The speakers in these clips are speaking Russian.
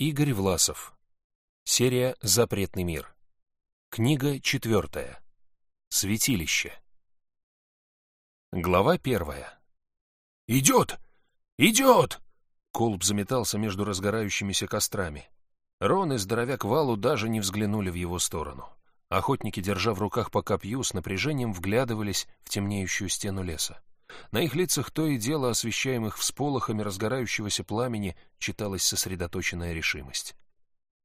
Игорь Власов. Серия «Запретный мир». Книга четвертая. Святилище. Глава первая. «Идет! Идет!» Колб заметался между разгорающимися кострами. Рон и здоровяк Валу даже не взглянули в его сторону. Охотники, держа в руках по копью, с напряжением вглядывались в темнеющую стену леса. На их лицах то и дело, освещаемых всполохами разгорающегося пламени, читалась сосредоточенная решимость.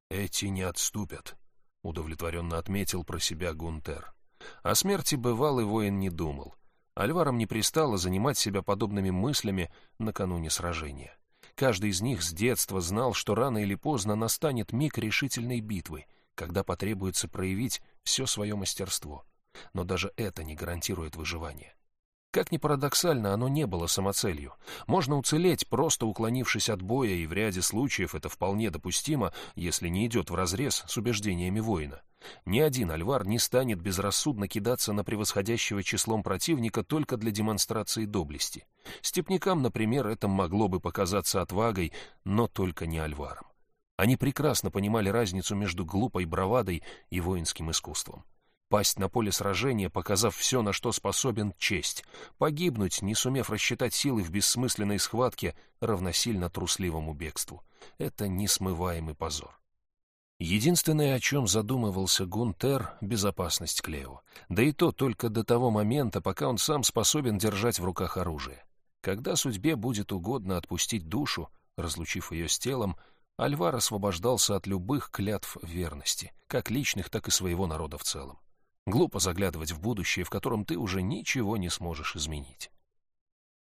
«Эти не отступят», — удовлетворенно отметил про себя Гунтер. О смерти бывалый воин не думал. Альварам не пристало занимать себя подобными мыслями накануне сражения. Каждый из них с детства знал, что рано или поздно настанет миг решительной битвы, когда потребуется проявить все свое мастерство. Но даже это не гарантирует выживание. Как ни парадоксально, оно не было самоцелью. Можно уцелеть, просто уклонившись от боя, и в ряде случаев это вполне допустимо, если не идет вразрез с убеждениями воина. Ни один альвар не станет безрассудно кидаться на превосходящего числом противника только для демонстрации доблести. Степнякам, например, это могло бы показаться отвагой, но только не альварам. Они прекрасно понимали разницу между глупой бравадой и воинским искусством. Пасть на поле сражения, показав все, на что способен честь. Погибнуть, не сумев рассчитать силы в бессмысленной схватке, равносильно трусливому бегству. Это несмываемый позор. Единственное, о чем задумывался Гунтер — безопасность Клео. Да и то только до того момента, пока он сам способен держать в руках оружие. Когда судьбе будет угодно отпустить душу, разлучив ее с телом, Альвар освобождался от любых клятв верности, как личных, так и своего народа в целом. Глупо заглядывать в будущее, в котором ты уже ничего не сможешь изменить.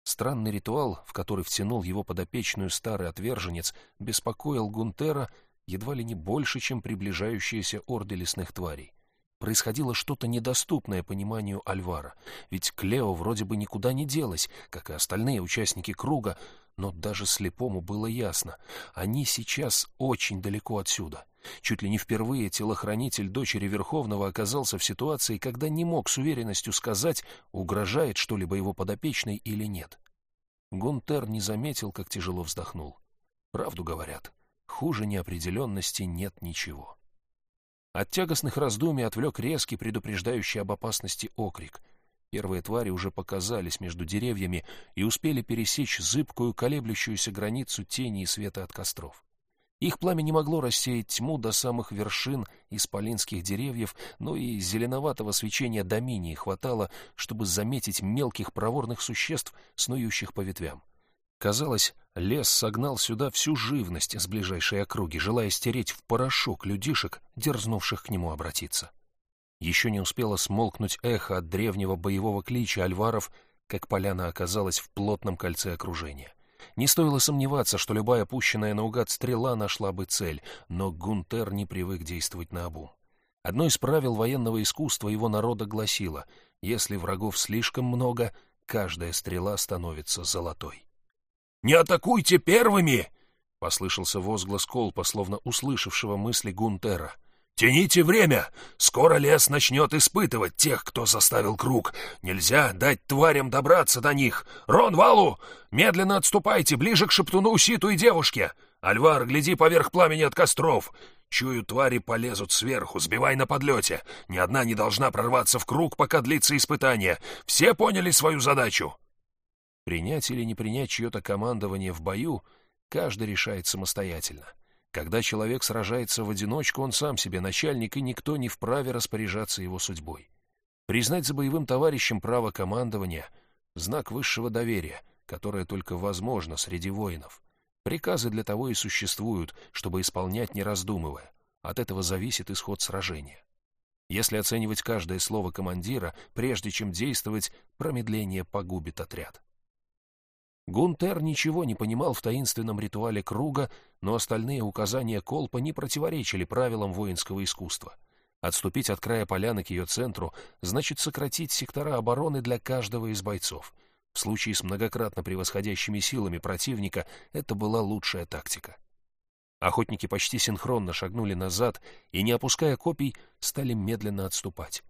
Странный ритуал, в который втянул его подопечную старый отверженец, беспокоил Гунтера едва ли не больше, чем приближающиеся орды лесных тварей. Происходило что-то недоступное пониманию Альвара, ведь Клео вроде бы никуда не делась, как и остальные участники круга, но даже слепому было ясно, они сейчас очень далеко отсюда — Чуть ли не впервые телохранитель дочери Верховного оказался в ситуации, когда не мог с уверенностью сказать, угрожает что-либо его подопечной или нет. Гунтер не заметил, как тяжело вздохнул. Правду говорят, хуже неопределенности нет ничего. От тягостных раздумий отвлек резкий, предупреждающий об опасности окрик. Первые твари уже показались между деревьями и успели пересечь зыбкую, колеблющуюся границу тени и света от костров. Их пламя не могло рассеять тьму до самых вершин исполинских деревьев, но и зеленоватого свечения доминии хватало, чтобы заметить мелких проворных существ, снующих по ветвям. Казалось, лес согнал сюда всю живность с ближайшей округи, желая стереть в порошок людишек, дерзнувших к нему обратиться. Еще не успело смолкнуть эхо от древнего боевого клича альваров, как поляна оказалась в плотном кольце окружения. Не стоило сомневаться, что любая пущенная наугад стрела нашла бы цель, но Гунтер не привык действовать наобум. Одно из правил военного искусства его народа гласило, если врагов слишком много, каждая стрела становится золотой. «Не атакуйте первыми!» — послышался возглас Колпа, словно услышавшего мысли Гунтера — «Тяните время! Скоро лес начнет испытывать тех, кто составил круг. Нельзя дать тварям добраться до них. Рон, Валу, медленно отступайте, ближе к шептуну Ситу и девушке. Альвар, гляди поверх пламени от костров. Чую, твари полезут сверху, сбивай на подлете. Ни одна не должна прорваться в круг, пока длится испытание. Все поняли свою задачу?» Принять или не принять чье-то командование в бою каждый решает самостоятельно. Когда человек сражается в одиночку, он сам себе начальник, и никто не вправе распоряжаться его судьбой. Признать за боевым товарищем право командования — знак высшего доверия, которое только возможно среди воинов. Приказы для того и существуют, чтобы исполнять не раздумывая. От этого зависит исход сражения. Если оценивать каждое слово командира, прежде чем действовать, промедление погубит отряд. Гунтер ничего не понимал в таинственном ритуале круга, но остальные указания Колпа не противоречили правилам воинского искусства. Отступить от края поляны к ее центру значит сократить сектора обороны для каждого из бойцов. В случае с многократно превосходящими силами противника это была лучшая тактика. Охотники почти синхронно шагнули назад и, не опуская копий, стали медленно отступать.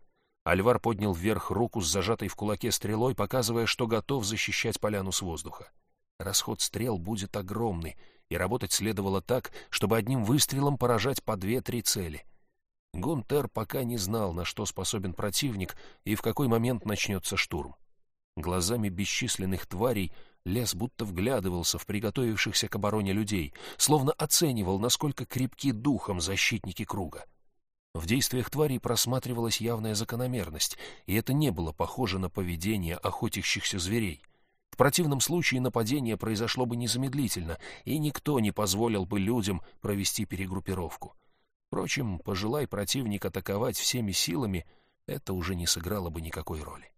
Альвар поднял вверх руку с зажатой в кулаке стрелой, показывая, что готов защищать поляну с воздуха. Расход стрел будет огромный, и работать следовало так, чтобы одним выстрелом поражать по две-три цели. Гунтер пока не знал, на что способен противник и в какой момент начнется штурм. Глазами бесчисленных тварей лес будто вглядывался в приготовившихся к обороне людей, словно оценивал, насколько крепки духом защитники круга. В действиях тварей просматривалась явная закономерность, и это не было похоже на поведение охотящихся зверей. В противном случае нападение произошло бы незамедлительно, и никто не позволил бы людям провести перегруппировку. Впрочем, пожелай противник атаковать всеми силами, это уже не сыграло бы никакой роли.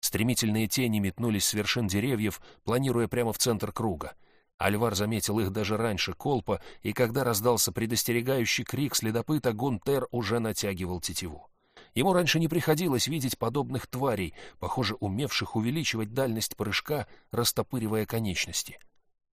Стремительные тени метнулись с вершин деревьев, планируя прямо в центр круга. Альвар заметил их даже раньше Колпа, и когда раздался предостерегающий крик следопыта, Гунтер уже натягивал тетиву. Ему раньше не приходилось видеть подобных тварей, похоже, умевших увеличивать дальность прыжка, растопыривая конечности.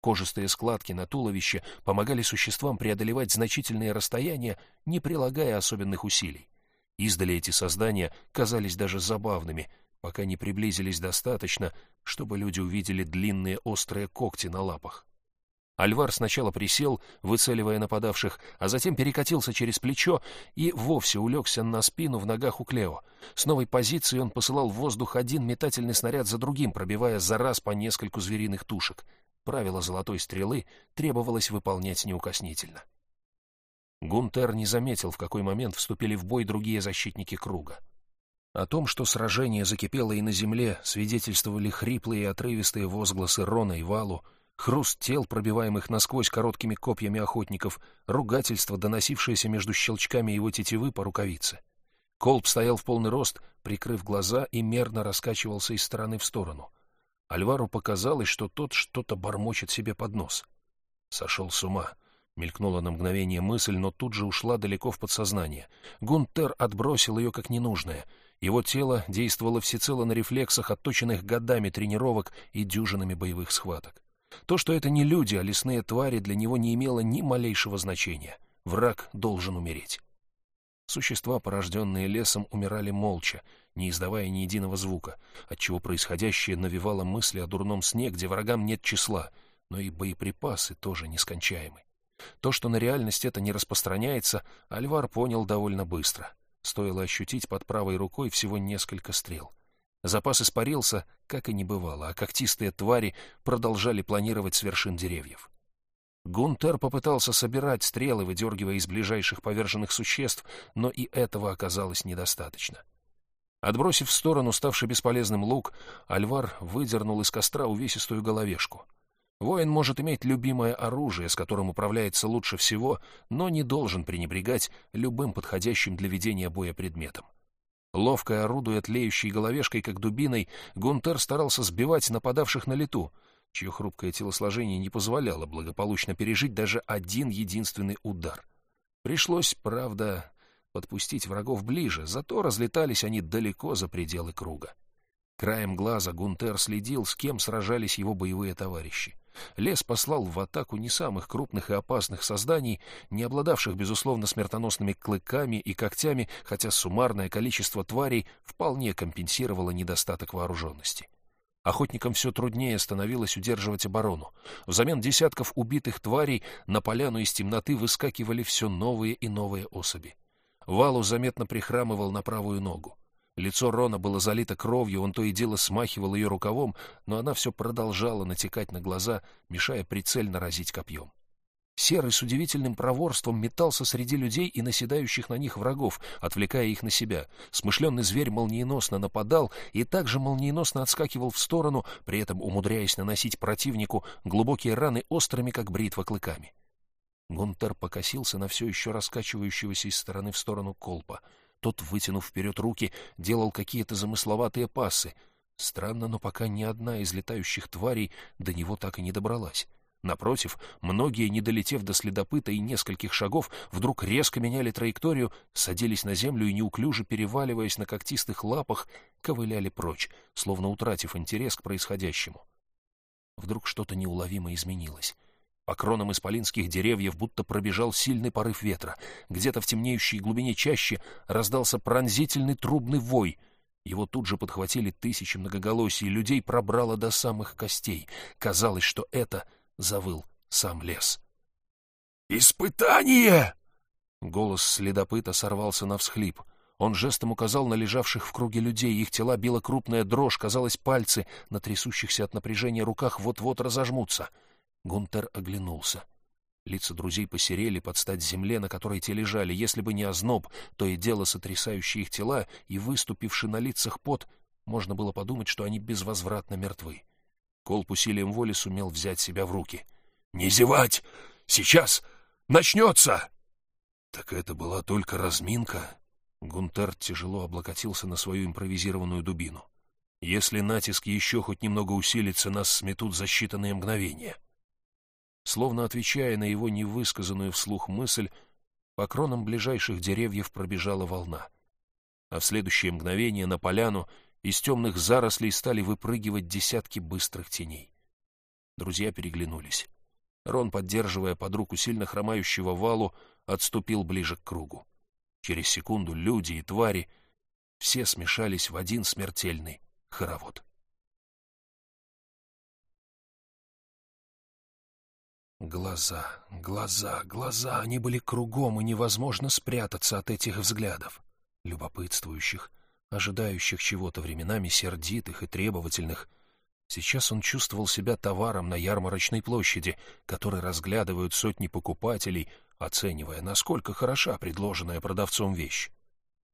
Кожистые складки на туловище помогали существам преодолевать значительные расстояния, не прилагая особенных усилий. Издали эти создания казались даже забавными, пока не приблизились достаточно, чтобы люди увидели длинные острые когти на лапах. Альвар сначала присел, выцеливая нападавших, а затем перекатился через плечо и вовсе улегся на спину в ногах у Клео. С новой позиции он посылал в воздух один метательный снаряд за другим, пробивая за раз по нескольку звериных тушек. Правило золотой стрелы требовалось выполнять неукоснительно. Гунтер не заметил, в какой момент вступили в бой другие защитники круга. О том, что сражение закипело и на земле, свидетельствовали хриплые и отрывистые возгласы Рона и Валу, хруст тел, пробиваемых насквозь короткими копьями охотников, ругательство, доносившееся между щелчками его тетивы по рукавице. Колб стоял в полный рост, прикрыв глаза и мерно раскачивался из стороны в сторону. Альвару показалось, что тот что-то бормочет себе под нос. Сошел с ума. Мелькнула на мгновение мысль, но тут же ушла далеко в подсознание. Гунтер отбросил ее как ненужное. Его тело действовало всецело на рефлексах, отточенных годами тренировок и дюжинами боевых схваток. То, что это не люди, а лесные твари, для него не имело ни малейшего значения. Враг должен умереть. Существа, порожденные лесом, умирали молча, не издавая ни единого звука, отчего происходящее навевало мысли о дурном сне, где врагам нет числа, но и боеприпасы тоже нескончаемы. То, что на реальность это не распространяется, Альвар понял довольно быстро. Стоило ощутить под правой рукой всего несколько стрел — Запас испарился, как и не бывало, а когтистые твари продолжали планировать с вершин деревьев. Гунтер попытался собирать стрелы, выдергивая из ближайших поверженных существ, но и этого оказалось недостаточно. Отбросив в сторону ставший бесполезным лук, Альвар выдернул из костра увесистую головешку. Воин может иметь любимое оружие, с которым управляется лучше всего, но не должен пренебрегать любым подходящим для ведения боя предметом. Ловко орудуя тлеющей головешкой, как дубиной, Гунтер старался сбивать нападавших на лету, чье хрупкое телосложение не позволяло благополучно пережить даже один единственный удар. Пришлось, правда, подпустить врагов ближе, зато разлетались они далеко за пределы круга. Краем глаза Гунтер следил, с кем сражались его боевые товарищи. Лес послал в атаку не самых крупных и опасных созданий, не обладавших, безусловно, смертоносными клыками и когтями, хотя суммарное количество тварей вполне компенсировало недостаток вооруженности. Охотникам все труднее становилось удерживать оборону. Взамен десятков убитых тварей на поляну из темноты выскакивали все новые и новые особи. Валу заметно прихрамывал на правую ногу. Лицо Рона было залито кровью, он то и дело смахивал ее рукавом, но она все продолжала натекать на глаза, мешая прицельно разить копьем. Серый с удивительным проворством метался среди людей и наседающих на них врагов, отвлекая их на себя. Смышленный зверь молниеносно нападал и также молниеносно отскакивал в сторону, при этом умудряясь наносить противнику глубокие раны острыми, как бритва, клыками. Гунтер покосился на все еще раскачивающегося из стороны в сторону колпа — тот, вытянув вперед руки, делал какие-то замысловатые пассы. Странно, но пока ни одна из летающих тварей до него так и не добралась. Напротив, многие, не долетев до следопыта и нескольких шагов, вдруг резко меняли траекторию, садились на землю и, неуклюже переваливаясь на когтистых лапах, ковыляли прочь, словно утратив интерес к происходящему. Вдруг что-то неуловимо изменилось. По кронам исполинских деревьев будто пробежал сильный порыв ветра. Где-то в темнеющей глубине чаще раздался пронзительный трубный вой. Его тут же подхватили тысячи многоголосий, людей пробрало до самых костей. Казалось, что это завыл сам лес. «Испытание!» Голос следопыта сорвался на всхлип. Он жестом указал на лежавших в круге людей. Их тела била крупная дрожь. Казалось, пальцы на трясущихся от напряжения руках вот-вот разожмутся. Гунтер оглянулся. Лица друзей посерели под стать земле, на которой те лежали. Если бы не озноб, то и дело сотрясающие их тела и выступивший на лицах пот, можно было подумать, что они безвозвратно мертвы. Колп усилием воли сумел взять себя в руки. «Не зевать! Сейчас начнется!» «Так это была только разминка?» Гунтер тяжело облокотился на свою импровизированную дубину. «Если натиск еще хоть немного усилится, нас сметут за считанные мгновения». Словно отвечая на его невысказанную вслух мысль, по кронам ближайших деревьев пробежала волна. А в следующее мгновение на поляну из темных зарослей стали выпрыгивать десятки быстрых теней. Друзья переглянулись. Рон, поддерживая под руку сильно хромающего валу, отступил ближе к кругу. Через секунду люди и твари все смешались в один смертельный хоровод. Глаза, глаза, глаза, они были кругом, и невозможно спрятаться от этих взглядов, любопытствующих, ожидающих чего-то временами сердитых и требовательных. Сейчас он чувствовал себя товаром на ярмарочной площади, который разглядывают сотни покупателей, оценивая, насколько хороша предложенная продавцом вещь.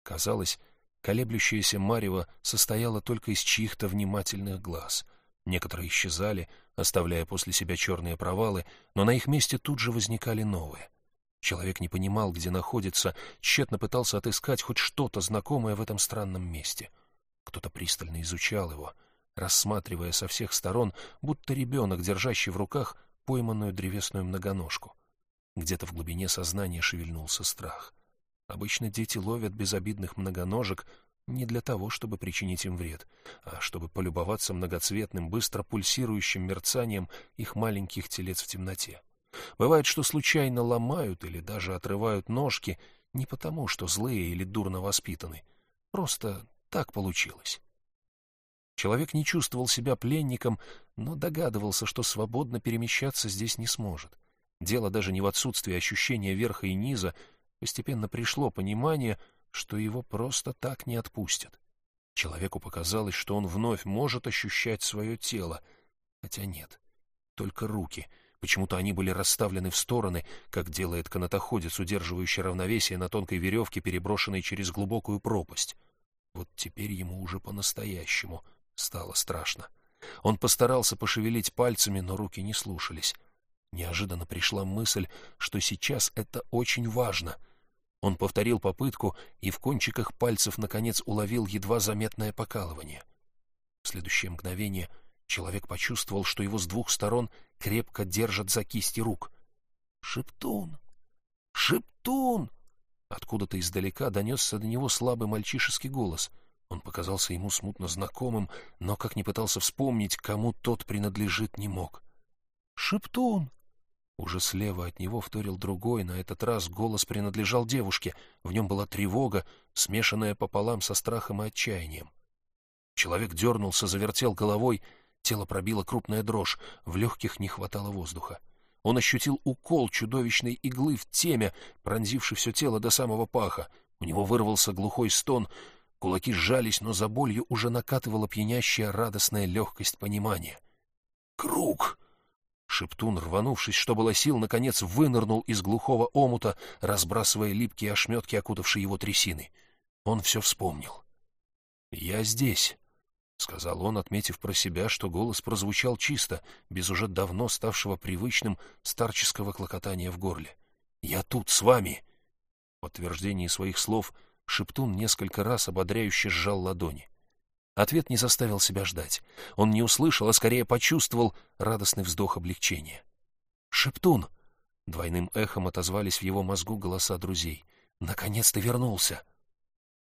Казалось, колеблющаяся марево состояла только из чьих-то внимательных глаз. Некоторые исчезали, оставляя после себя черные провалы, но на их месте тут же возникали новые. Человек не понимал, где находится, тщетно пытался отыскать хоть что-то знакомое в этом странном месте. Кто-то пристально изучал его, рассматривая со всех сторон, будто ребенок, держащий в руках пойманную древесную многоножку. Где-то в глубине сознания шевельнулся страх. Обычно дети ловят безобидных многоножек не для того, чтобы причинить им вред, а чтобы полюбоваться многоцветным, быстро пульсирующим мерцанием их маленьких телец в темноте. Бывает, что случайно ломают или даже отрывают ножки не потому, что злые или дурно воспитаны. Просто так получилось. Человек не чувствовал себя пленником, но догадывался, что свободно перемещаться здесь не сможет. Дело даже не в отсутствии ощущения верха и низа, постепенно пришло понимание, что его просто так не отпустят. Человеку показалось, что он вновь может ощущать свое тело, хотя нет, только руки. Почему-то они были расставлены в стороны, как делает канатоходец, удерживающий равновесие на тонкой веревке, переброшенной через глубокую пропасть. Вот теперь ему уже по-настоящему стало страшно. Он постарался пошевелить пальцами, но руки не слушались. Неожиданно пришла мысль, что сейчас это очень важно. Он повторил попытку и в кончиках пальцев, наконец, уловил едва заметное покалывание. В следующее мгновение человек почувствовал, что его с двух сторон крепко держат за кисти рук. «Шептун! Шептун!» Откуда-то издалека донесся до него слабый мальчишеский голос. Он показался ему смутно знакомым, но, как ни пытался вспомнить, кому тот принадлежит, не мог. «Шептун! Уже слева от него вторил другой, на этот раз голос принадлежал девушке. В нем была тревога, смешанная пополам со страхом и отчаянием. Человек дернулся, завертел головой, тело пробило крупная дрожь, в легких не хватало воздуха. Он ощутил укол чудовищной иглы в теме, пронзивший все тело до самого паха. У него вырвался глухой стон, кулаки сжались, но за болью уже накатывала пьянящая радостная легкость понимания. «Круг!» Шептун, рванувшись, что было сил, наконец вынырнул из глухого омута, разбрасывая липкие ошметки, окутавшие его трясины. Он все вспомнил. «Я здесь», — сказал он, отметив про себя, что голос прозвучал чисто, без уже давно ставшего привычным старческого клокотания в горле. «Я тут, с вами!» В подтверждении своих слов Шептун несколько раз ободряюще сжал ладони. Ответ не заставил себя ждать. Он не услышал, а скорее почувствовал радостный вздох облегчения. «Шептун!» — двойным эхом отозвались в его мозгу голоса друзей. «Наконец-то вернулся!»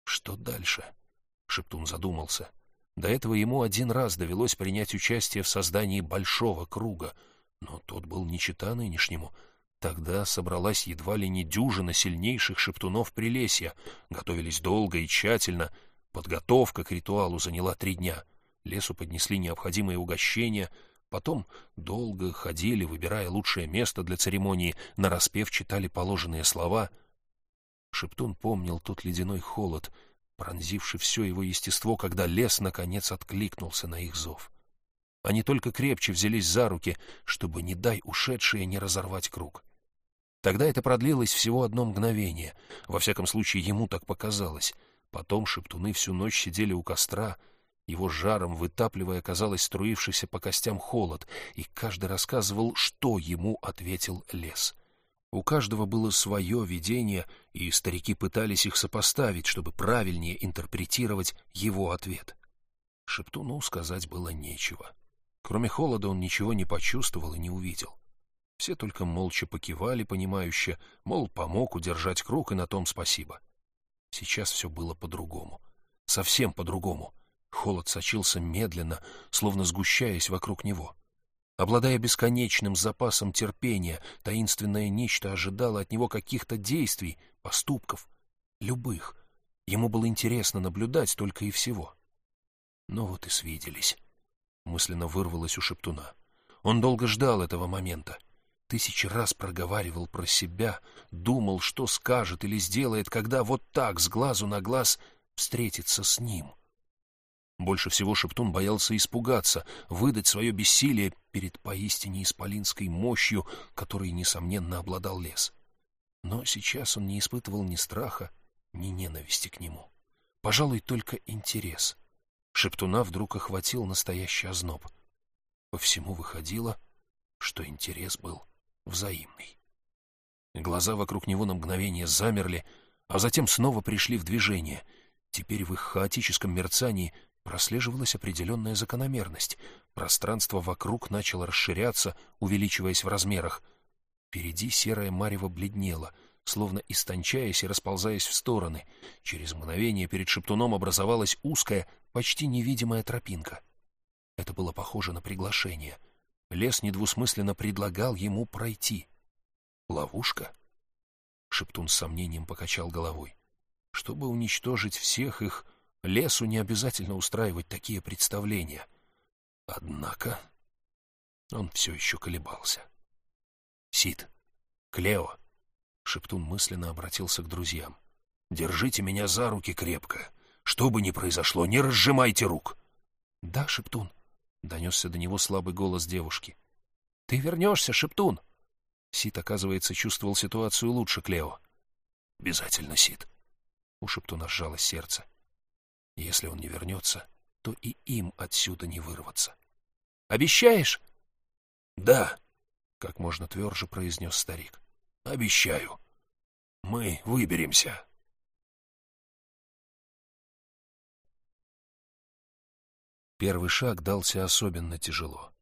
«Что дальше?» — Шептун задумался. До этого ему один раз довелось принять участие в создании большого круга, но тот был не чета нынешнему. Тогда собралась едва ли не дюжина сильнейших шептунов Прилесья, готовились долго и тщательно — Подготовка к ритуалу заняла три дня. Лесу поднесли необходимые угощения, Потом долго ходили, выбирая лучшее место для церемонии, нараспев читали положенные слова. Шептун помнил тот ледяной холод, пронзивший все его естество, когда лес, наконец, откликнулся на их зов. Они только крепче взялись за руки, чтобы, не дай ушедшие, не разорвать круг. Тогда это продлилось всего одно мгновение. Во всяком случае, ему так показалось. Потом шептуны всю ночь сидели у костра, его жаром вытапливая, казалось, струившийся по костям холод, и каждый рассказывал, что ему ответил лес. У каждого было свое видение, и старики пытались их сопоставить, чтобы правильнее интерпретировать его ответ. Шептуну сказать было нечего. Кроме холода он ничего не почувствовал и не увидел. Все только молча покивали, понимающе, мол, помог удержать круг, и на том спасибо. Сейчас все было по-другому. Совсем по-другому. Холод сочился медленно, словно сгущаясь вокруг него. Обладая бесконечным запасом терпения, таинственное нечто ожидало от него каких-то действий, поступков, любых. Ему было интересно наблюдать только и всего. Но вот и свиделись. Мысленно вырвалось у шептуна. Он долго ждал этого момента. Тысячи раз проговаривал про себя, думал, что скажет или сделает, когда вот так, с глазу на глаз, встретится с ним. Больше всего Шептун боялся испугаться, выдать свое бессилие перед поистине исполинской мощью, которой, несомненно, обладал лес. Но сейчас он не испытывал ни страха, ни ненависти к нему. Пожалуй, только интерес. Шептуна вдруг охватил настоящий озноб. По всему выходило, что интерес был взаимный. Глаза вокруг него на мгновение замерли, а затем снова пришли в движение. Теперь в их хаотическом мерцании прослеживалась определенная закономерность. Пространство вокруг начало расширяться, увеличиваясь в размерах. Впереди серое марево бледнело, словно истончаясь и расползаясь в стороны. Через мгновение перед шептуном образовалась узкая, почти невидимая тропинка. Это было похоже на приглашение. Лес недвусмысленно предлагал ему пройти. Ловушка? Шептун с сомнением покачал головой. Чтобы уничтожить всех их, Лесу не обязательно устраивать такие представления. Однако он все еще колебался. «Сид, Клео!» — Шептун мысленно обратился к друзьям. «Держите меня за руки крепко. Что бы ни произошло, не разжимайте рук!» «Да, Шептун!» — донесся до него слабый голос девушки. «Ты вернешься, Шептун!» Сид, оказывается, чувствовал ситуацию лучше Клео. «Обязательно, Сид!» У Шептуна сжалось сердце. Если он не вернется, то и им отсюда не вырваться. «Обещаешь?» «Да», — как можно тверже произнес старик. «Обещаю. Мы выберемся». Первый шаг дался особенно тяжело.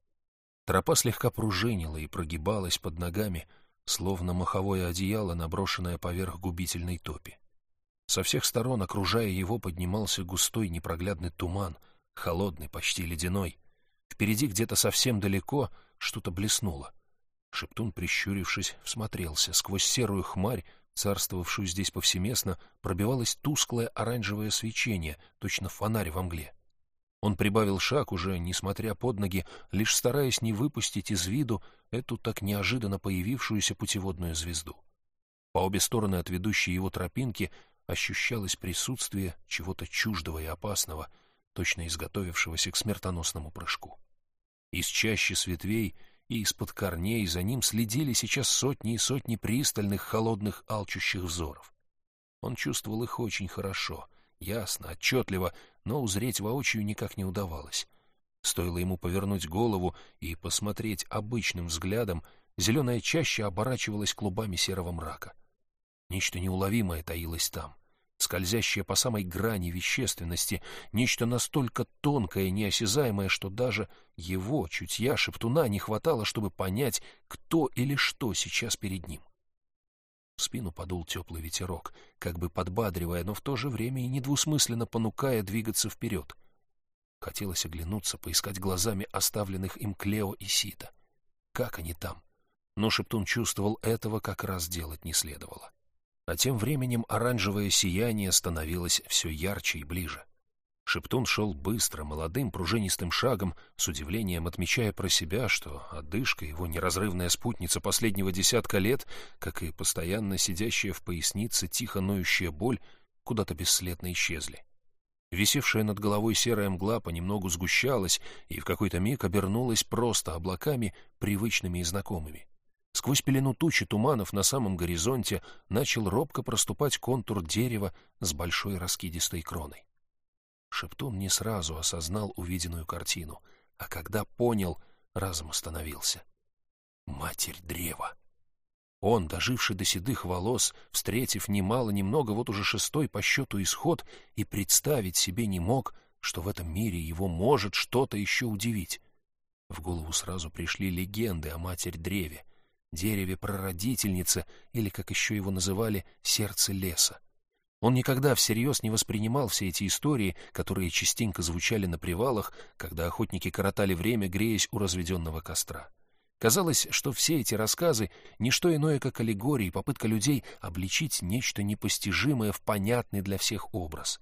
Тропа слегка пружинила и прогибалась под ногами, словно маховое одеяло, наброшенное поверх губительной топи. Со всех сторон, окружая его, поднимался густой непроглядный туман, холодный, почти ледяной. Впереди где-то совсем далеко что-то блеснуло. Шептун, прищурившись, всмотрелся. Сквозь серую хмарь, царствовавшую здесь повсеместно, пробивалось тусклое оранжевое свечение, точно фонарь во мгле. Он прибавил шаг уже, несмотря под ноги, лишь стараясь не выпустить из виду эту так неожиданно появившуюся путеводную звезду. По обе стороны от ведущей его тропинки ощущалось присутствие чего-то чуждого и опасного, точно изготовившегося к смертоносному прыжку. Из чащи с ветвей и из-под корней за ним следили сейчас сотни и сотни пристальных, холодных, алчущих взоров. Он чувствовал их очень хорошо, ясно, отчетливо, но узреть воочию никак не удавалось. Стоило ему повернуть голову и посмотреть обычным взглядом, зеленая чаща оборачивалась клубами серого мрака — Нечто неуловимое таилось там, скользящее по самой грани вещественности, нечто настолько тонкое и неосязаемое, что даже его, чутья, шептуна, не хватало, чтобы понять, кто или что сейчас перед ним. В спину подул теплый ветерок, как бы подбадривая, но в то же время и недвусмысленно понукая двигаться вперед. Хотелось оглянуться, поискать глазами оставленных им Клео и Сита. Как они там? Но Шептун чувствовал, этого как раз делать не следовало. А тем временем оранжевое сияние становилось все ярче и ближе. Шептун шел быстро, молодым, пружинистым шагом, с удивлением отмечая про себя, что одышка, его неразрывная спутница последнего десятка лет, как и постоянно сидящая в пояснице тихо ноющая боль, куда-то бесследно исчезли. Висевшая над головой серая мгла понемногу сгущалась и в какой-то миг обернулась просто облаками, привычными и знакомыми. Сквозь пелену тучи туманов на самом горизонте начал робко проступать контур дерева с большой раскидистой кроной. Шептун не сразу осознал увиденную картину, а когда понял, разом остановился. Матерь древа! Он, доживший до седых волос, встретив немало-немного вот уже шестой по счету исход, и представить себе не мог, что в этом мире его может что-то еще удивить. В голову сразу пришли легенды о Матерь-древе, дереве-прародительнице, или, как еще его называли, сердце леса. Он никогда всерьез не воспринимал все эти истории, которые частенько звучали на привалах, когда охотники коротали время, греясь у разведенного костра. Казалось, что все эти рассказы — не что иное, как аллегории, попытка людей обличить нечто непостижимое в понятный для всех образ.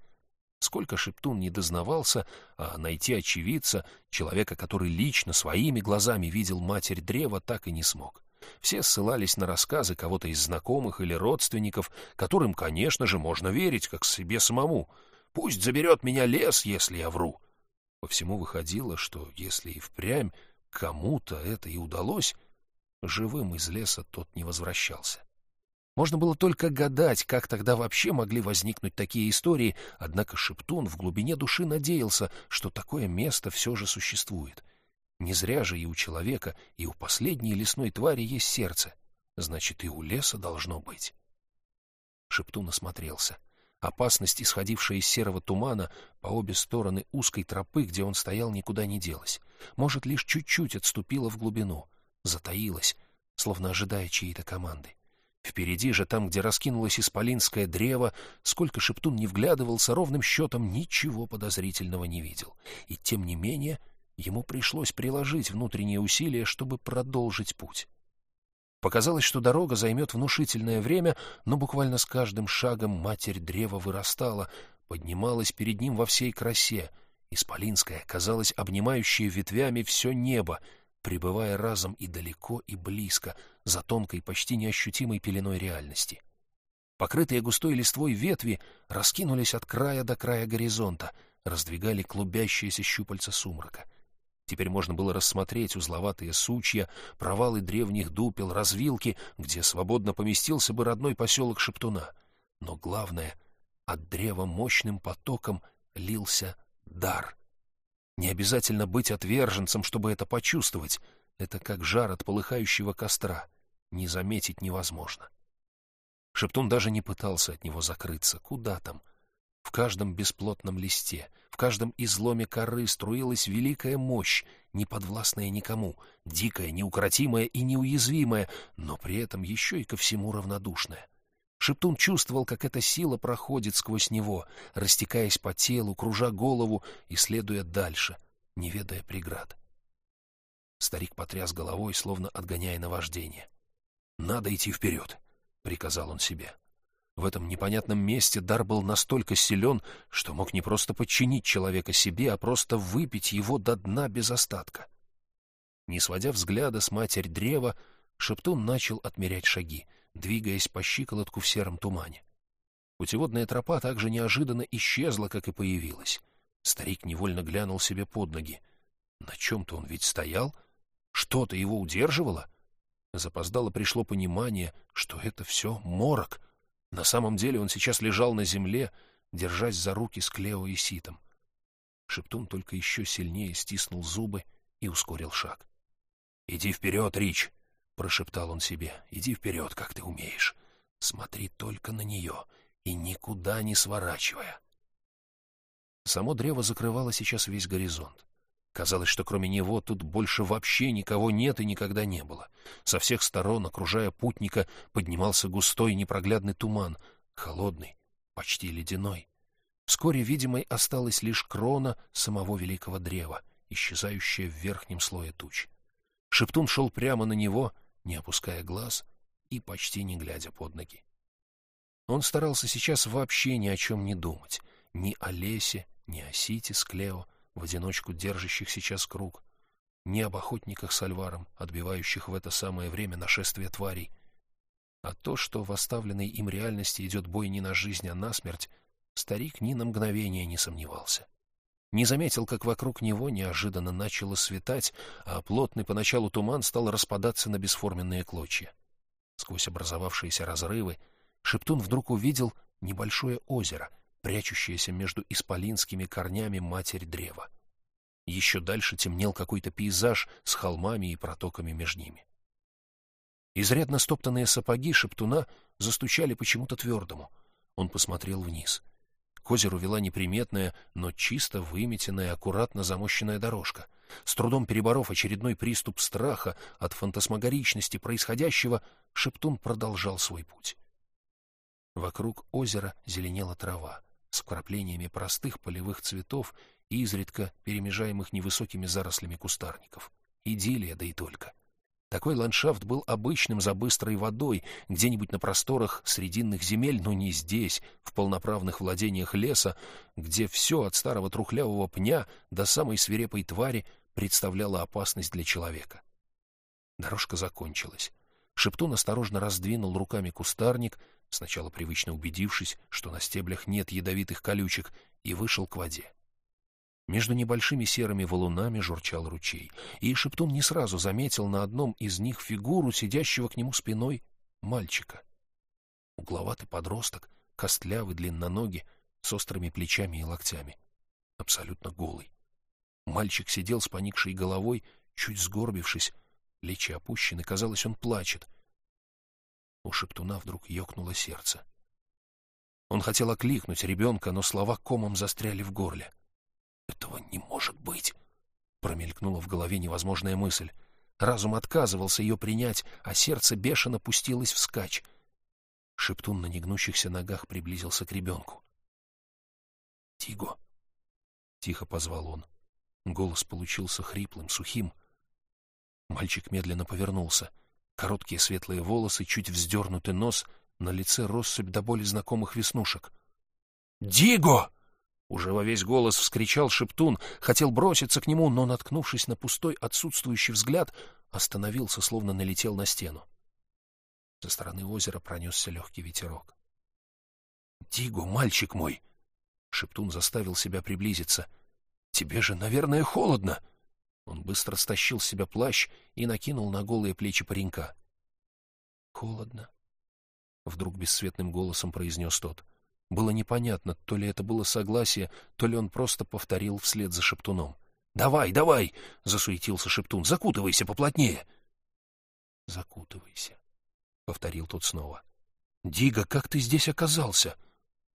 Сколько Шептун не дознавался, а найти очевидца, человека, который лично своими глазами видел матерь древа, так и не смог. Все ссылались на рассказы кого-то из знакомых или родственников, которым, конечно же, можно верить, как себе самому. «Пусть заберет меня лес, если я вру». По всему выходило, что если и впрямь кому-то это и удалось, живым из леса тот не возвращался. Можно было только гадать, как тогда вообще могли возникнуть такие истории, однако Шептун в глубине души надеялся, что такое место все же существует — не зря же и у человека, и у последней лесной твари есть сердце. Значит, и у леса должно быть. Шептун осмотрелся. Опасность, исходившая из серого тумана, по обе стороны узкой тропы, где он стоял, никуда не делась. Может, лишь чуть-чуть отступила в глубину. Затаилась, словно ожидая чьей-то команды. Впереди же, там, где раскинулось исполинское древо, сколько Шептун не вглядывался, ровным счетом ничего подозрительного не видел. И тем не менее Ему пришлось приложить внутренние усилия, чтобы продолжить путь. Показалось, что дорога займет внушительное время, но буквально с каждым шагом матерь древа вырастала, поднималась перед ним во всей красе. Исполинская, казалось, обнимающая ветвями все небо, пребывая разом и далеко, и близко, за тонкой, почти неощутимой пеленой реальности. Покрытые густой листвой ветви раскинулись от края до края горизонта, раздвигали клубящиеся щупальца сумрака — Теперь можно было рассмотреть узловатые сучья, провалы древних дупел, развилки, где свободно поместился бы родной поселок Шептуна. Но главное, от древа мощным потоком лился дар. Не обязательно быть отверженцем, чтобы это почувствовать. Это как жар от полыхающего костра. Не заметить невозможно. Шептун даже не пытался от него закрыться. Куда там? В каждом бесплотном листе — в каждом изломе коры струилась великая мощь, неподвластная никому, дикая, неукротимая и неуязвимая, но при этом еще и ко всему равнодушная. Шептун чувствовал, как эта сила проходит сквозь него, растекаясь по телу, кружа голову и следуя дальше, не ведая преград. Старик потряс головой, словно отгоняя наваждение. «Надо идти вперед», — приказал он себе. В этом непонятном месте дар был настолько силен, что мог не просто подчинить человека себе, а просто выпить его до дна без остатка. Не сводя взгляда с матерь древа, Шептун начал отмерять шаги, двигаясь по щиколотку в сером тумане. Путеводная тропа также неожиданно исчезла, как и появилась. Старик невольно глянул себе под ноги. На чем-то он ведь стоял? Что-то его удерживало? Запоздало пришло понимание, что это все морок — на самом деле он сейчас лежал на земле, держась за руки с Клео и Ситом. Шептун только еще сильнее стиснул зубы и ускорил шаг. — Иди вперед, Рич! — прошептал он себе. — Иди вперед, как ты умеешь. Смотри только на нее и никуда не сворачивая. Само древо закрывало сейчас весь горизонт. Казалось, что кроме него тут больше вообще никого нет и никогда не было. Со всех сторон, окружая путника, поднимался густой непроглядный туман, холодный, почти ледяной. Вскоре видимой осталась лишь крона самого великого древа, исчезающая в верхнем слое туч. Шептун шел прямо на него, не опуская глаз и почти не глядя под ноги. Он старался сейчас вообще ни о чем не думать, ни о лесе, ни о Сите с Клео, в одиночку держащих сейчас круг, ни об охотниках с Альваром, отбивающих в это самое время нашествие тварей. А то, что в оставленной им реальности идет бой не на жизнь, а на смерть, старик ни на мгновение не сомневался. Не заметил, как вокруг него неожиданно начало светать, а плотный поначалу туман стал распадаться на бесформенные клочья. Сквозь образовавшиеся разрывы Шептун вдруг увидел небольшое озеро, прячущееся между исполинскими корнями матерь древа. Еще дальше темнел какой-то пейзаж с холмами и протоками между ними. Изрядно стоптанные сапоги Шептуна застучали почему-то твердому. Он посмотрел вниз. К озеру вела неприметная, но чисто выметенная, аккуратно замощенная дорожка. С трудом переборов очередной приступ страха от фантасмагоричности происходящего, Шептун продолжал свой путь. Вокруг озера зеленела трава с вкраплениями простых полевых цветов и изредка перемежаемых невысокими зарослями кустарников. Идиллия, да и только. Такой ландшафт был обычным за быстрой водой, где-нибудь на просторах срединных земель, но не здесь, в полноправных владениях леса, где все от старого трухлявого пня до самой свирепой твари представляло опасность для человека. Дорожка закончилась. Шептун осторожно раздвинул руками кустарник, сначала привычно убедившись, что на стеблях нет ядовитых колючек, и вышел к воде. Между небольшими серыми валунами журчал ручей, и Шептун не сразу заметил на одном из них фигуру, сидящего к нему спиной мальчика. Угловатый подросток, костлявый, длинноногий, с острыми плечами и локтями. Абсолютно голый. Мальчик сидел с поникшей головой, чуть сгорбившись, плечи опущены, казалось, он плачет. У Шептуна вдруг ёкнуло сердце. Он хотел окликнуть ребенка, но слова комом застряли в горле. «Этого не может быть!» — промелькнула в голове невозможная мысль. Разум отказывался ее принять, а сердце бешено пустилось вскачь. Шептун на негнущихся ногах приблизился к ребенку. «Тиго!» — тихо позвал он. Голос получился хриплым, сухим. Мальчик медленно повернулся — Короткие светлые волосы, чуть вздернутый нос, на лице россыпь до боли знакомых веснушек. «Диго!» Уже во весь голос вскричал Шептун, хотел броситься к нему, но, наткнувшись на пустой отсутствующий взгляд, остановился, словно налетел на стену. Со стороны озера пронесся легкий ветерок. «Диго, мальчик мой!» Шептун заставил себя приблизиться. «Тебе же, наверное, холодно!» Он быстро стащил с себя плащ и накинул на голые плечи паренька. «Холодно», — вдруг бесцветным голосом произнес тот. Было непонятно, то ли это было согласие, то ли он просто повторил вслед за шептуном. «Давай, давай!» — засуетился шептун. «Закутывайся поплотнее!» «Закутывайся», — повторил тот снова. «Дига, как ты здесь оказался?»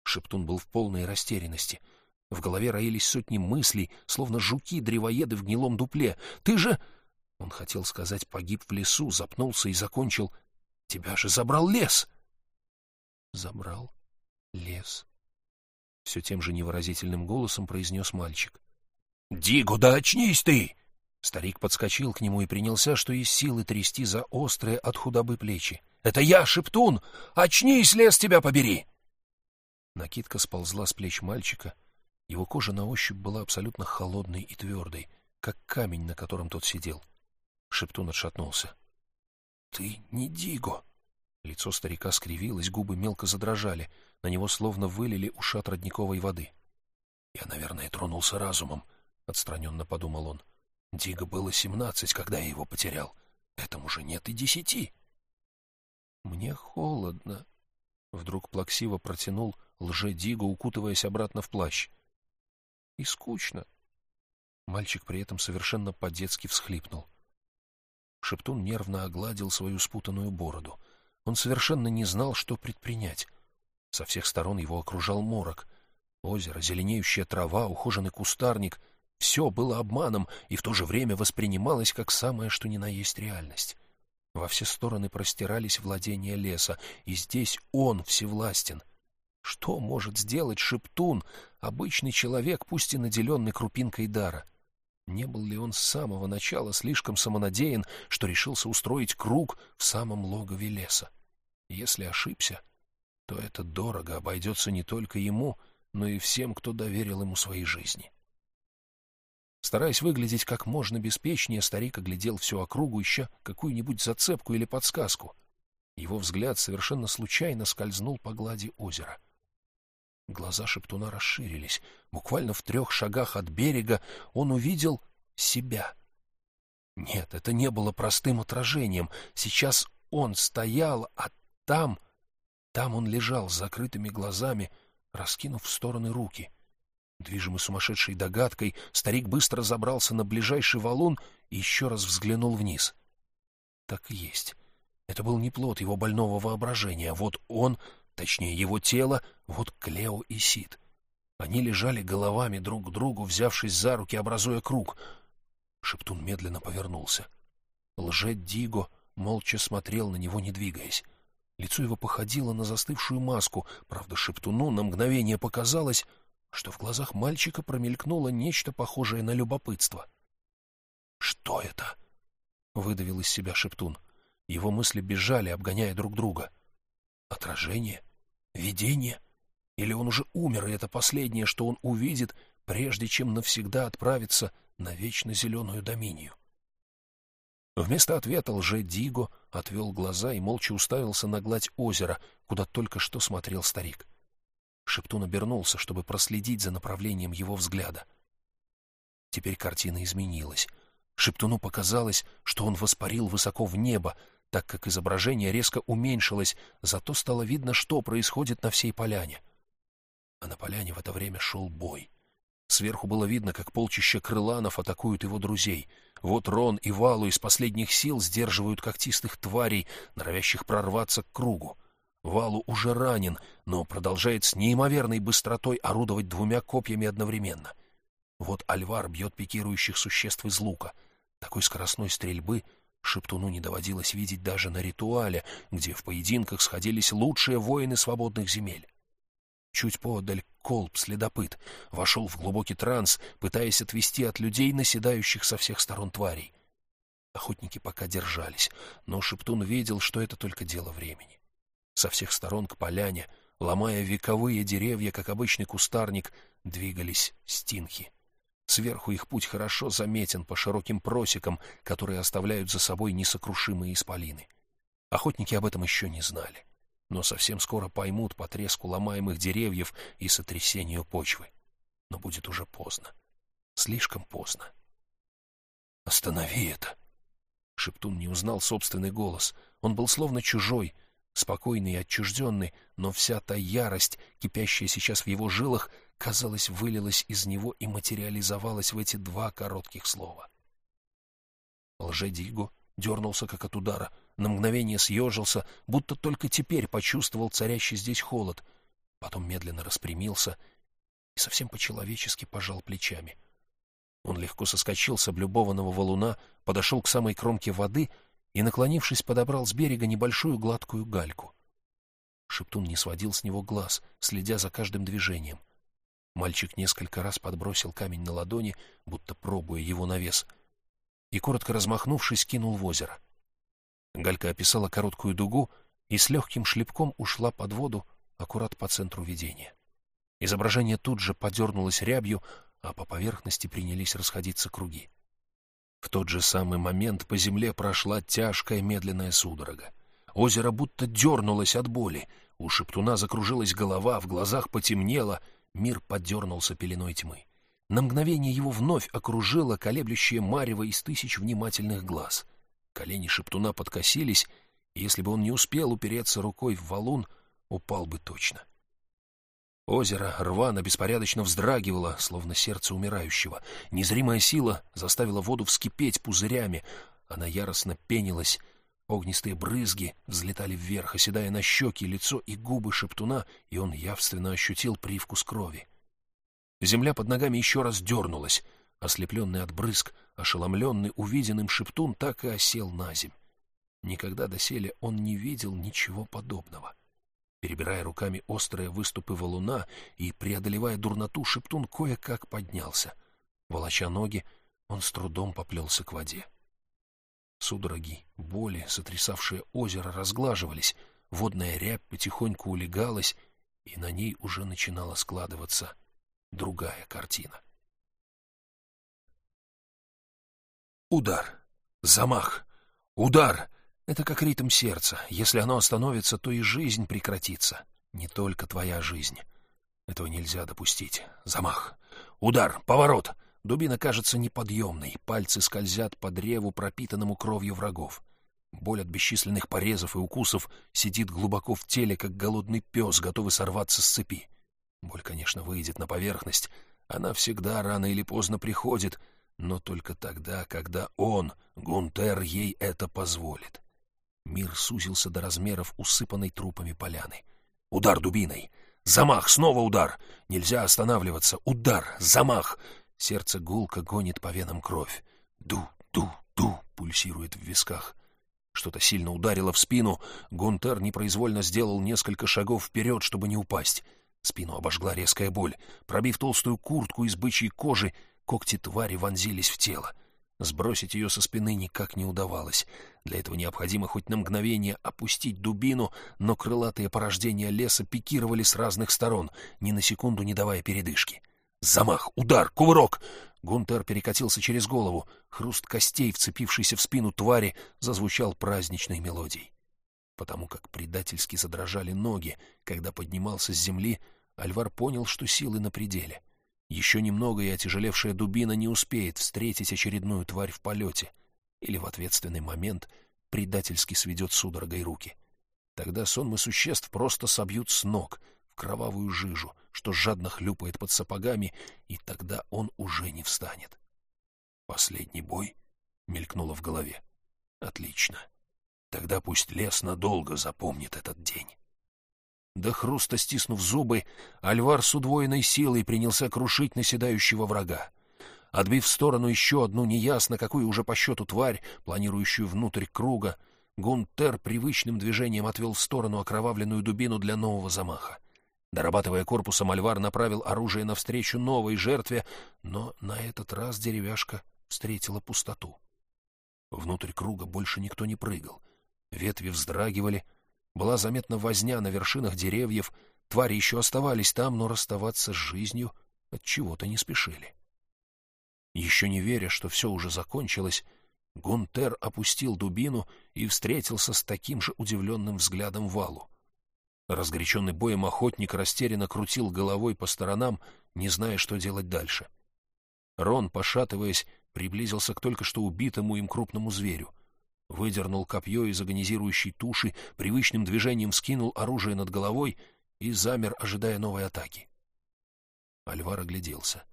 Шептун был в полной растерянности — в голове роились сотни мыслей, словно жуки-древоеды в гнилом дупле. «Ты же...» Он хотел сказать «погиб в лесу», запнулся и закончил. «Тебя же забрал лес!» «Забрал лес», — все тем же невыразительным голосом произнес мальчик. «Диго, да очнись ты!» Старик подскочил к нему и принялся, что из силы трясти за острые от худобы плечи. «Это я, Шептун! Очнись, лес тебя побери!» Накидка сползла с плеч мальчика, — его кожа на ощупь была абсолютно холодной и твердой, как камень, на котором тот сидел. Шептун отшатнулся. — Ты не Диго! Лицо старика скривилось, губы мелко задрожали, на него словно вылили ушат родниковой воды. — Я, наверное, тронулся разумом, — отстраненно подумал он. Диго было семнадцать, когда я его потерял. Этому же нет и десяти. — Мне холодно, — вдруг плаксиво протянул лже-Диго, укутываясь обратно в плащ и скучно. Мальчик при этом совершенно по-детски всхлипнул. Шептун нервно огладил свою спутанную бороду. Он совершенно не знал, что предпринять. Со всех сторон его окружал морок. Озеро, зеленеющая трава, ухоженный кустарник — все было обманом и в то же время воспринималось как самое, что ни на есть реальность. Во все стороны простирались владения леса, и здесь он всевластен — что может сделать Шептун, обычный человек, пусть и наделенный крупинкой дара? Не был ли он с самого начала слишком самонадеян, что решился устроить круг в самом логове леса? Если ошибся, то это дорого обойдется не только ему, но и всем, кто доверил ему своей жизни. Стараясь выглядеть как можно беспечнее, старик оглядел всю округу, ища какую-нибудь зацепку или подсказку. Его взгляд совершенно случайно скользнул по глади озера. Глаза шептуна расширились. Буквально в трех шагах от берега он увидел себя. Нет, это не было простым отражением. Сейчас он стоял, а там... Там он лежал с закрытыми глазами, раскинув в стороны руки — Движимый сумасшедшей догадкой, старик быстро забрался на ближайший валун и еще раз взглянул вниз. Так и есть. Это был не плод его больного воображения. Вот он, точнее его тело, вот Клео и Сид. Они лежали головами друг к другу, взявшись за руки, образуя круг. Шептун медленно повернулся. Лжет Диго молча смотрел на него, не двигаясь. Лицо его походило на застывшую маску, правда, Шептуну на мгновение показалось, что в глазах мальчика промелькнуло нечто похожее на любопытство. «Что это?» — выдавил из себя Шептун. Его мысли бежали, обгоняя друг друга. «Отражение? Видение? Или он уже умер, и это последнее, что он увидит, прежде чем навсегда отправиться на вечно зеленую доминию?» Вместо ответа лже-Диго отвел глаза и молча уставился на гладь озера, куда только что смотрел старик. — Шептун обернулся, чтобы проследить за направлением его взгляда. Теперь картина изменилась. Шептуну показалось, что он воспарил высоко в небо, так как изображение резко уменьшилось, зато стало видно, что происходит на всей поляне. А на поляне в это время шел бой. Сверху было видно, как полчища крыланов атакуют его друзей. Вот Рон и Валу из последних сил сдерживают когтистых тварей, норовящих прорваться к кругу. Валу уже ранен, но продолжает с неимоверной быстротой орудовать двумя копьями одновременно. Вот Альвар бьет пикирующих существ из лука. Такой скоростной стрельбы Шептуну не доводилось видеть даже на ритуале, где в поединках сходились лучшие воины свободных земель. Чуть поодаль Колб-следопыт вошел в глубокий транс, пытаясь отвести от людей, наседающих со всех сторон тварей. Охотники пока держались, но Шептун видел, что это только дело времени. Со всех сторон к поляне, ломая вековые деревья, как обычный кустарник, двигались стинхи. Сверху их путь хорошо заметен по широким просекам, которые оставляют за собой несокрушимые исполины. Охотники об этом еще не знали, но совсем скоро поймут по треску ломаемых деревьев и сотрясению почвы. Но будет уже поздно. Слишком поздно. «Останови это!» Шептун не узнал собственный голос. Он был словно чужой — спокойный и отчужденный, но вся та ярость, кипящая сейчас в его жилах, казалось, вылилась из него и материализовалась в эти два коротких слова. Лже-Диго дернулся, как от удара, на мгновение съежился, будто только теперь почувствовал царящий здесь холод, потом медленно распрямился и совсем по-человечески пожал плечами. Он легко соскочил с облюбованного валуна, подошел к самой кромке воды — и, наклонившись, подобрал с берега небольшую гладкую гальку. Шептун не сводил с него глаз, следя за каждым движением. Мальчик несколько раз подбросил камень на ладони, будто пробуя его на вес, и, коротко размахнувшись, кинул в озеро. Галька описала короткую дугу и с легким шлепком ушла под воду аккурат по центру видения. Изображение тут же подернулось рябью, а по поверхности принялись расходиться круги. В тот же самый момент по земле прошла тяжкая медленная судорога. Озеро будто дернулось от боли. У шептуна закружилась голова, в глазах потемнело, мир подернулся пеленой тьмы. На мгновение его вновь окружило колеблющее марево из тысяч внимательных глаз. Колени шептуна подкосились, и если бы он не успел упереться рукой в валун, упал бы точно. Озеро рвано беспорядочно вздрагивало, словно сердце умирающего. Незримая сила заставила воду вскипеть пузырями. Она яростно пенилась. Огнистые брызги взлетали вверх, оседая на щеки, лицо и губы шептуна, и он явственно ощутил привкус крови. Земля под ногами еще раз дернулась. Ослепленный от брызг, ошеломленный увиденным шептун так и осел на земь. Никогда доселе он не видел ничего подобного. Перебирая руками острые выступы валуна и преодолевая дурноту, шептун кое-как поднялся. Волоча ноги, он с трудом поплелся к воде. Судороги, боли, сотрясавшие озеро, разглаживались, водная рябь потихоньку улегалась, и на ней уже начинала складываться другая картина. Удар, замах, удар — это как ритм сердца. Если оно остановится, то и жизнь прекратится. Не только твоя жизнь. Этого нельзя допустить. Замах, удар, поворот. Дубина кажется неподъемной, пальцы скользят по древу, пропитанному кровью врагов. Боль от бесчисленных порезов и укусов сидит глубоко в теле, как голодный пес, готовый сорваться с цепи. Боль, конечно, выйдет на поверхность. Она всегда рано или поздно приходит, но только тогда, когда он, Гунтер, ей это позволит. Мир сузился до размеров усыпанной трупами поляны. Удар дубиной. Замах, снова удар. Нельзя останавливаться. Удар, замах. Сердце гулко гонит по венам кровь. Ду, ду, ду, пульсирует в висках. Что-то сильно ударило в спину. Гунтер непроизвольно сделал несколько шагов вперед, чтобы не упасть. Спину обожгла резкая боль. Пробив толстую куртку из бычьей кожи, когти твари вонзились в тело. Сбросить ее со спины никак не удавалось. Для этого необходимо хоть на мгновение опустить дубину, но крылатые порождения леса пикировали с разных сторон, ни на секунду не давая передышки. Замах, удар, кувырок! Гунтер перекатился через голову. Хруст костей, вцепившийся в спину твари, зазвучал праздничной мелодией. Потому как предательски задрожали ноги, когда поднимался с земли, Альвар понял, что силы на пределе. Еще немного, и отяжелевшая дубина не успеет встретить очередную тварь в полете. Или в ответственный момент предательски сведет судорогой руки. Тогда сонмы существ просто собьют с ног кровавую жижу, что жадно хлюпает под сапогами, и тогда он уже не встанет. Последний бой мелькнуло в голове. Отлично. Тогда пусть лес надолго запомнит этот день. До хруста стиснув зубы, Альвар с удвоенной силой принялся крушить наседающего врага. Отбив в сторону еще одну неясно какую уже по счету тварь, планирующую внутрь круга, Гунтер привычным движением отвел в сторону окровавленную дубину для нового замаха. Дорабатывая корпусом, Альвар направил оружие навстречу новой жертве, но на этот раз деревяшка встретила пустоту. Внутрь круга больше никто не прыгал. Ветви вздрагивали, была заметна возня на вершинах деревьев, твари еще оставались там, но расставаться с жизнью от чего-то не спешили. Еще не веря, что все уже закончилось, Гунтер опустил дубину и встретился с таким же удивленным взглядом валу. Разгоряченный боем охотник растерянно крутил головой по сторонам, не зная, что делать дальше. Рон, пошатываясь, приблизился к только что убитому им крупному зверю. Выдернул копье из агонизирующей туши, привычным движением скинул оружие над головой и замер, ожидая новой атаки. Альвар огляделся.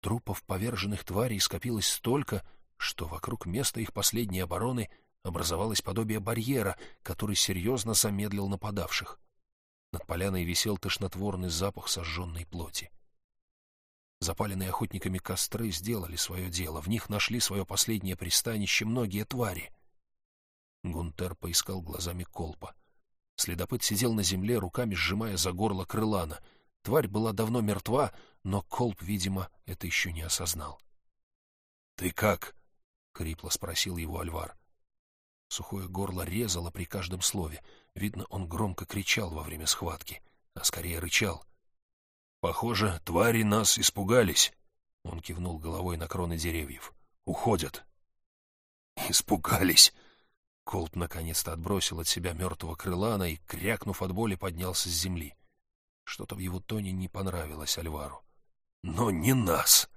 Трупов поверженных тварей скопилось столько, что вокруг места их последней обороны образовалось подобие барьера, который серьезно замедлил нападавших. Над поляной висел тошнотворный запах сожженной плоти. Запаленные охотниками костры сделали свое дело, в них нашли свое последнее пристанище многие твари. Гунтер поискал глазами колпа. Следопыт сидел на земле, руками сжимая за горло крылана. Тварь была давно мертва, но колп, видимо, это еще не осознал. — Ты как? — хрипло спросил его Альвар. Сухое горло резало при каждом слове. Видно, он громко кричал во время схватки, а скорее рычал. «Похоже, твари нас испугались», — он кивнул головой на кроны деревьев. «Уходят». «Испугались!» Колт наконец-то отбросил от себя мертвого крылана и, крякнув от боли, поднялся с земли. Что-то в его тоне не понравилось Альвару. «Но не нас!»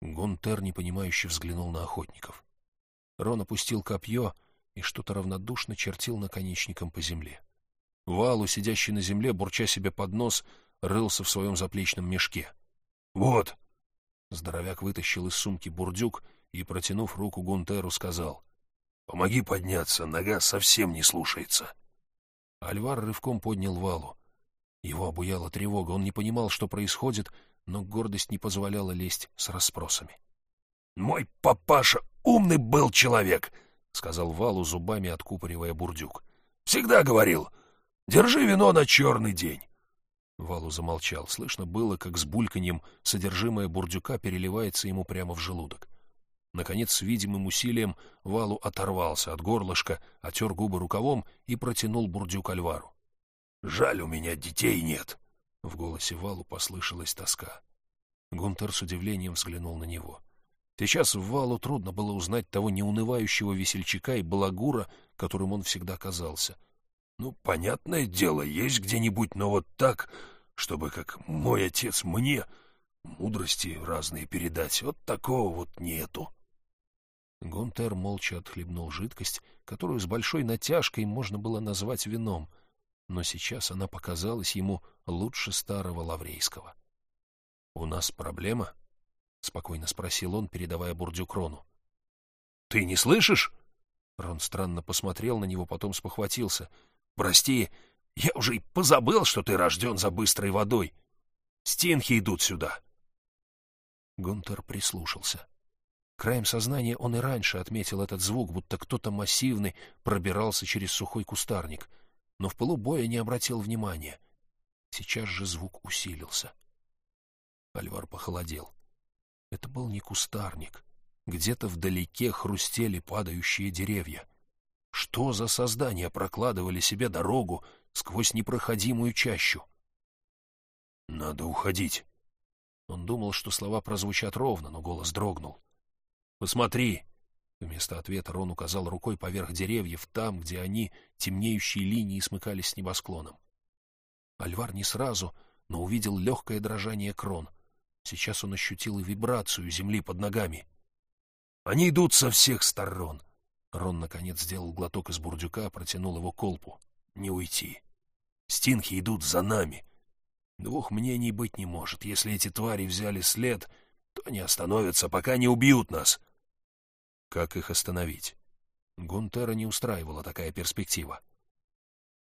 Гунтер непонимающе взглянул на охотников. Рон опустил копье и что-то равнодушно чертил наконечником по земле. Валу, сидящий на земле, бурча себе под нос, рылся в своем заплечном мешке. «Вот!» Здоровяк вытащил из сумки бурдюк и, протянув руку Гунтеру, сказал. «Помоги подняться, нога совсем не слушается». Альвар рывком поднял Валу. Его обуяла тревога, он не понимал, что происходит, но гордость не позволяла лезть с расспросами. «Мой папаша умный был человек!» — сказал Валу зубами, откупоривая бурдюк. — Всегда говорил, держи вино на черный день. Валу замолчал. Слышно было, как с бульканьем содержимое бурдюка переливается ему прямо в желудок. Наконец, с видимым усилием, Валу оторвался от горлышка, отер губы рукавом и протянул бурдюк Альвару. Жаль, у меня детей нет. В голосе Валу послышалась тоска. Гунтер с удивлением взглянул на него. Сейчас в Валу трудно было узнать того неунывающего весельчака и балагура, которым он всегда казался. Ну, понятное дело, есть где-нибудь, но вот так, чтобы, как мой отец мне, мудрости разные передать, вот такого вот нету. Гунтер молча отхлебнул жидкость, которую с большой натяжкой можно было назвать вином, но сейчас она показалась ему лучше старого лаврейского. — У нас проблема? — спокойно спросил он, передавая бурдюкрону. — Ты не слышишь? Рон странно посмотрел на него, потом спохватился — Прости, я уже и позабыл, что ты рожден за быстрой водой. Стенхи идут сюда. Гунтер прислушался. Краем сознания он и раньше отметил этот звук, будто кто-то массивный пробирался через сухой кустарник, но в полубоя не обратил внимания. Сейчас же звук усилился. Альвар похолодел. Это был не кустарник. Где-то вдалеке хрустели падающие деревья. Что за создания прокладывали себе дорогу сквозь непроходимую чащу? «Надо уходить». Он думал, что слова прозвучат ровно, но голос дрогнул. «Посмотри!» Вместо ответа Рон указал рукой поверх деревьев, там, где они, темнеющие линии, смыкались с небосклоном. Альвар не сразу, но увидел легкое дрожание крон. Сейчас он ощутил и вибрацию земли под ногами. «Они идут со всех сторон!» Рон, наконец, сделал глоток из бурдюка, протянул его колпу. «Не уйти. Стинхи идут за нами. Двух мнений быть не может. Если эти твари взяли след, то они остановятся, пока не убьют нас». «Как их остановить?» Гунтера не устраивала такая перспектива.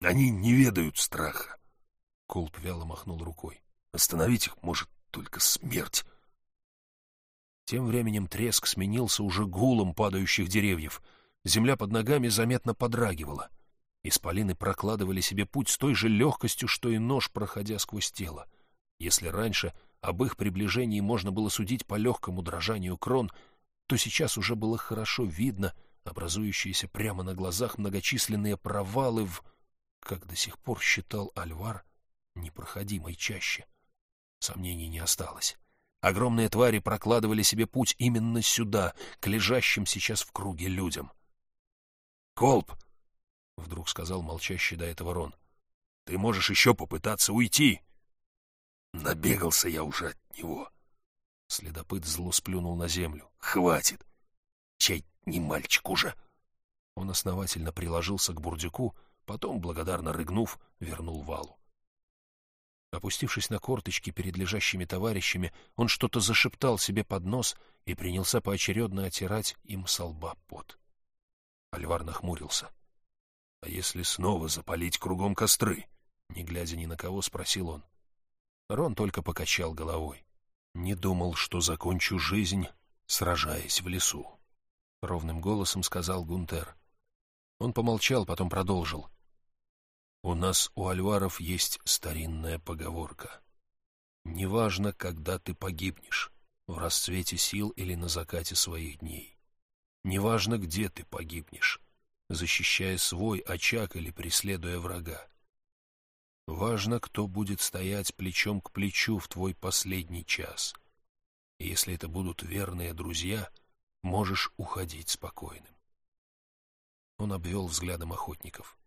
«Они не ведают страха». Колп вяло махнул рукой. «Остановить их может только смерть». Тем временем треск сменился уже гулом падающих деревьев — Земля под ногами заметно подрагивала. Исполины прокладывали себе путь с той же легкостью, что и нож, проходя сквозь тело. Если раньше об их приближении можно было судить по легкому дрожанию крон, то сейчас уже было хорошо видно образующиеся прямо на глазах многочисленные провалы в, как до сих пор считал Альвар, непроходимой чаще. Сомнений не осталось. Огромные твари прокладывали себе путь именно сюда, к лежащим сейчас в круге людям. «Колб!» — вдруг сказал молчащий до этого Рон. «Ты можешь еще попытаться уйти!» Набегался я уже от него. Следопыт зло сплюнул на землю. «Хватит! Чай не мальчик уже!» Он основательно приложился к бурдюку, потом, благодарно рыгнув, вернул валу. Опустившись на корточки перед лежащими товарищами, он что-то зашептал себе под нос и принялся поочередно отирать им со лба пот. Альвар нахмурился. — А если снова запалить кругом костры? — не глядя ни на кого, спросил он. Рон только покачал головой. Не думал, что закончу жизнь, сражаясь в лесу. Ровным голосом сказал Гунтер. Он помолчал, потом продолжил. У нас, у альваров, есть старинная поговорка. Неважно, когда ты погибнешь, в расцвете сил или на закате своих дней. Неважно, где ты погибнешь, защищая свой очаг или преследуя врага. Важно, кто будет стоять плечом к плечу в твой последний час. Если это будут верные друзья, можешь уходить спокойным. Он обвел взглядом охотников.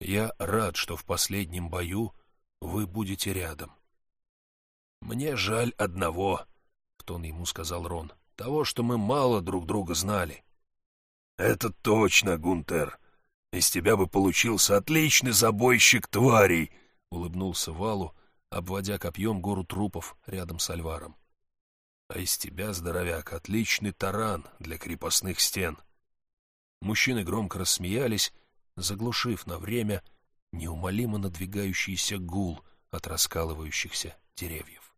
«Я рад, что в последнем бою вы будете рядом». «Мне жаль одного», — в тон ему сказал Рон того, что мы мало друг друга знали. — Это точно, Гунтер. Из тебя бы получился отличный забойщик тварей, — улыбнулся Валу, обводя копьем гору трупов рядом с Альваром. — А из тебя, здоровяк, отличный таран для крепостных стен. Мужчины громко рассмеялись, заглушив на время неумолимо надвигающийся гул от раскалывающихся деревьев.